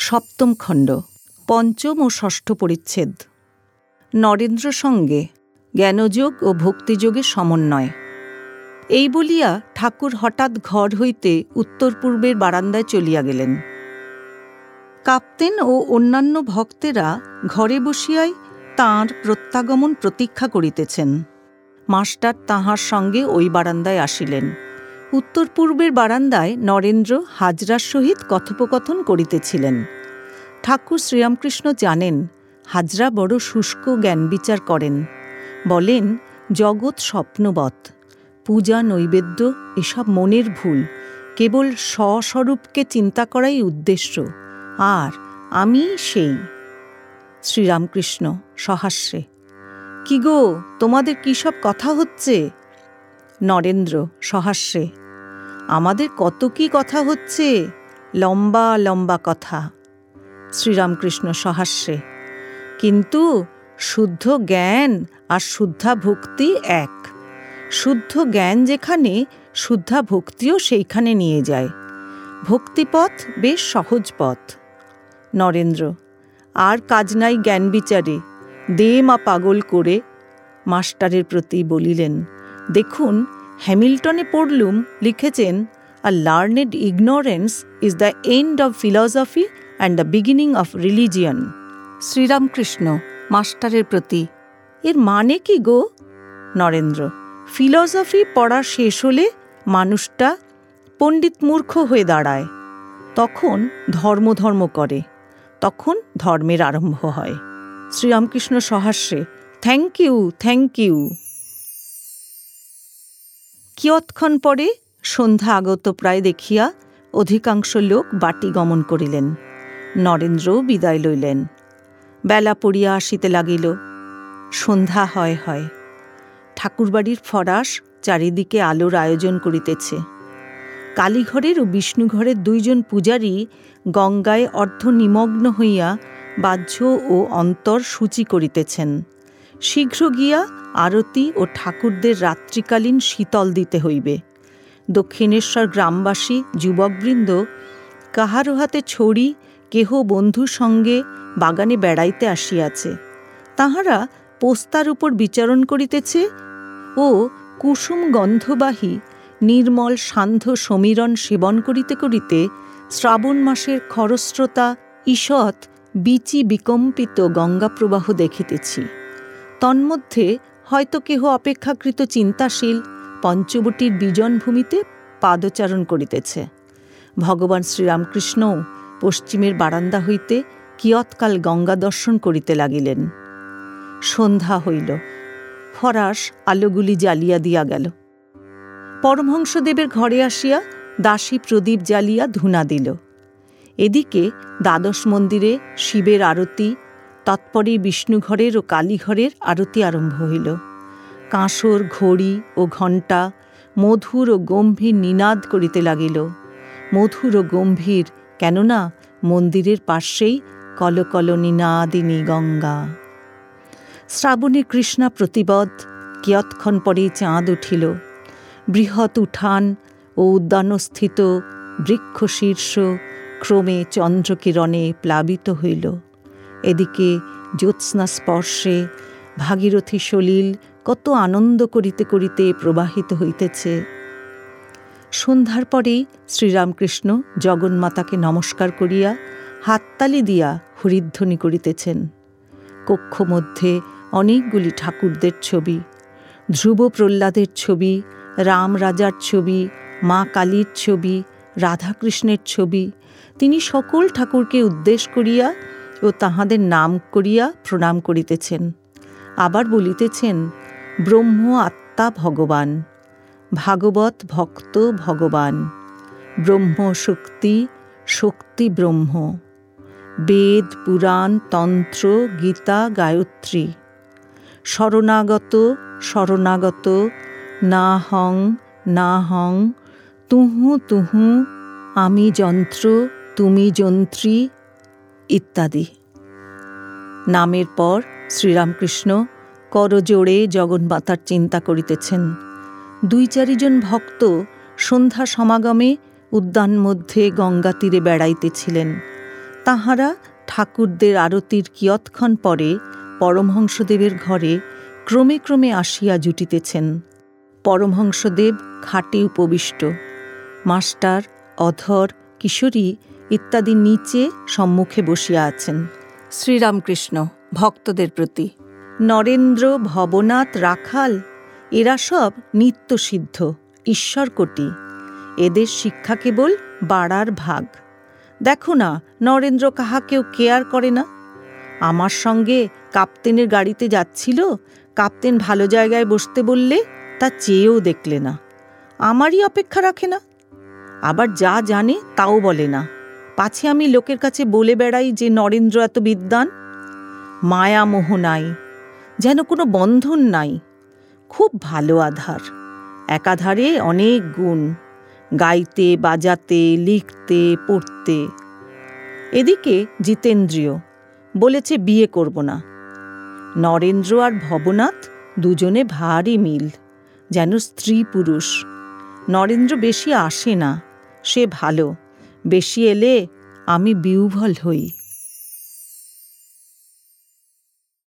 সপ্তম খণ্ড, পঞ্চম ও ষষ্ঠ পরিচ্ছেদ। নরেন্দ্র সঙ্গে জ্ঞানযোগ ও ভক্তিযোগের সমন্বয়। এই বলিয়া ঠাকুর হঠাৎ ঘর হইতে উত্তর পূর্বের বারান্দায় চলিয়া গেলেন। কাপ্তেন ও অন্যান্য ভক্তেরা ঘরে বসিয়াই তাঁর প্রত্যাগমন প্রতীক্ষা করিতেছেন। মাস্টার তাহার সঙ্গে ওই বারান্দায় আসিলেন। উত্তর পূর্বের বারান্দায় নরেন্দ্র হাজরার সহিত কথোপকথন করিতেছিলেন। ঠাকুর শ্রীরামকৃষ্ণ জানেন, হাজরা বড় শুষ্ক জ্ঞান বিচার করেন। বলেন, জগৎ স্বপ্নবৎ, পূজা নৈবেদ্য এসব মনের ভুল, কেবল স্বস্বরূপকে চিন্তা করাই উদ্দেশ্য, আর আমি সেই। শ্রীরামকৃষ্ণ সহাস্যে কি গো, তোমাদের কী সব কথা হচ্ছে? নরেন্দ্র সহাস্যে আমাদের কত কি কথা হচ্ছে? লম্বা লম্বা কথা। শ্রীরামকৃষ্ণ সহাস্যে। কিন্তু শুদ্ধ জ্ঞান আর শুদ্ধা ভক্তি এক। শুদ্ধ জ্ঞান যেখানে, শুদ্ধা ভক্তিও সেইখানে নিয়ে যায়। ভক্তিপথ বেশ সহজ পথ। নরেন্দ্র, আর কাজ নাই জ্ঞান বিচারে। দে মা পাগল করে। মাস্টারের প্রতি বলিলেন, দেখুন হ্যামিল্টনে পড়লুম লিখেছেন a learned ignorance is the end of philosophy and the beginning of religion Sriramakrishna, মাস্টারের প্রতি, এর মানে কি গো? নরেন্দ্র, ফিলসফি পড়া শেষ হলে মানুষটা পণ্ডিত মূর্খ হয়ে দাঁড়ায়। তখন ধর্ম ধর্ম করে, তখন ধর্মের আরম্ভ হয়। শ্রীরামকৃষ্ণ সহাস্যে থ্যাংক ইউ থ্যাংক ইউ কিয়ৎক্ষণ পরে সন্ধ্যা আগত প্রায় দেখিয়া অধিকাংশ লোক বাটি গমন করিলেন। নরেন্দ্রও বিদায় লইলেন। বেলা পড়িয়া আসিতে লাগিল। সন্ধ্যা হয় হয়। ঠাকুরবাড়ির ফরাস চারিদিকে আলোর আয়োজন করিতেছে। কালীঘরের ও বিষ্ণুঘরের দুইজন পূজারী গঙ্গায় অর্ধ নিমগ্ন হইয়া বাহ্য ও অন্তর সূচি করিতেছেন। শীঘ্র গিয়া আরতি ও ঠাকুরদের রাত্রিকালীন শীতল দিতে হইবে। দক্ষিণেশ্বর গ্রামবাসী, যুবকবৃন্দ, কাহারো হাতে ছড়ি কেহ বন্ধুর সঙ্গে বাগানে বেড়াইতে আসিয়াছে। তাহারা পোস্তার উপর বিচারণ করিতেছে ও কুসুম গন্ধবাহী নির্মল, সান্ধ্য সমীরণ সেবন করিতে করিতে শ্রাবণ মাসের খরস্রোতা ঈষৎ বিচি বিকম্পিত গঙ্গাপ্রবাহ দেখিতেছি। তন্মধ্যে হয়তো কেহ অপেক্ষাকৃত চিন্তাশীল পঞ্চবটির বিজন ভূমিতে পাদচারণ করিতেছে। ভগবান শ্রীরামকৃষ্ণও পশ্চিমের বারান্দা হইতে কিয়ৎকাল গঙ্গা দর্শন করিতে লাগিলেন। সন্ধ্যা হইল, ফরাস আলোগুলি জ্বালিয়া দিয়া গেল। পরমহংসদেবের ঘরে আসিয়া দাসী প্রদীপ জ্বালিয়া ধুনা দিল। এদিকে দ্বাদশ মন্দিরে শিবের আরতি তৎপরে বিষ্ণুঘরের ও কালীঘরের আরতি আরম্ভ হইল। কাঁসর, ঘড়ি ও ঘণ্টা মধুর ও গম্ভীর নিনাদ করিতে লাগিল। মধুর ও গম্ভীর, কেননা মন্দিরের পার্শ্বেই কলকল নিনাদিনী গঙ্গা। শ্রাবণী কৃষ্ণা প্রতিবদ কিয়ৎক্ষণ পরেই চাঁদ উঠিল। বৃহৎ উঠান ও উদ্যানস্থিত বৃক্ষ শীর্ষ ক্রমে চন্দ্রকিরণে প্লাবিত হইল। এদিকে জ্যোৎস্না স্পর্শে ভাগীরথী সলিল কত আনন্দ করিতে করিতে প্রবাহিত হইতেছে। সন্ধ্যার পরেই শ্রীরামকৃষ্ণ জগন্মাতাকে নমস্কার করিয়া হাততালি দিয়া হরিধ্বনি করিতেছেন। কক্ষ মধ্যে অনেকগুলি ঠাকুরদের ছবি ধ্রুব প্রহ্লাদের ছবি রাম রাজার ছবি, মা কালীর ছবি, রাধাকৃষ্ণের ছবি, তিনি সকল ঠাকুরকে উদ্দেশ করিয়া ও তাহাদের নাম করিয়া প্রণাম করিতেছেন। আবার বলিতেছেন, ব্রহ্ম আত্মা ভগবান, ভাগবত ভক্ত ভগবান, ব্রহ্ম শক্তি শক্তি ব্রহ্ম, বেদ, পুরাণ, তন্ত্র, গীতা, গায়ত্রী, শরণাগত শরণাগত না হং না হং তুহু তুহু, আমি যন্ত্র, তুমি যন্ত্রী ইত্যাদি। নামের পর শ্রীরামকৃষ্ণ করজোড়ে জগন্মাতার চিন্তা করিতেছেন। দুই চারিজন ভক্ত সন্ধ্যা সমাগমে উদ্যান মধ্যে গঙ্গা তীরে বেড়াইতেছিলেন। তাহারা ঠাকুরদের আরতির কিয়ৎক্ষণ পরে পরমহংসদেবের ঘরে ক্রমে ক্রমে আসিয়া জুটিতেছেন। পরমহংসদেব খাটে উপবিষ্ট। মাস্টার, অধর, কিশোরী ইত্যাদি নিচে সম্মুখে বসিয়া আছেন। শ্রীরামকৃষ্ণ, ভক্তদের প্রতি। নরেন্দ্র, ভবনাথ, রাখাল, এরা সব নিত্যসিদ্ধ, ঈশ্বরকোটি। এদের শিক্ষা কেবল বাড়ার ভাগ। দেখো না, নরেন্দ্র কাহাকেও কেয়ার করে না? আমার সঙ্গে কাপ্তেনের গাড়িতে যাচ্ছিল, কাপ্তেন ভালো জায়গায় বসতে বললে তা চেয়েও দেখলে না। আমারই অপেক্ষা রাখে না। আবার যা জানে তাও বলে না। পাছে আমি লোকের কাছে বলে বেড়াই যে নরেন্দ্র এত বিদ্বান? মায়া মোহ নাই, যেন কোনো বন্ধন নাই। খুব ভালো আধার, একাধারে অনেক গুণ। গাইতে, বাজাতে, লিখতে, পড়তে। এদিকে জিতেন্দ্রীয় বলেছে, বিয়ে করব না। নরেন্দ্র আর ভবনাথ দুজনে ভারী মিল, যেন স্ত্রী পুরুষ। নরেন্দ্র বেশি আসে না, সে ভালো। বেশি এলে আমি বিউভল হই।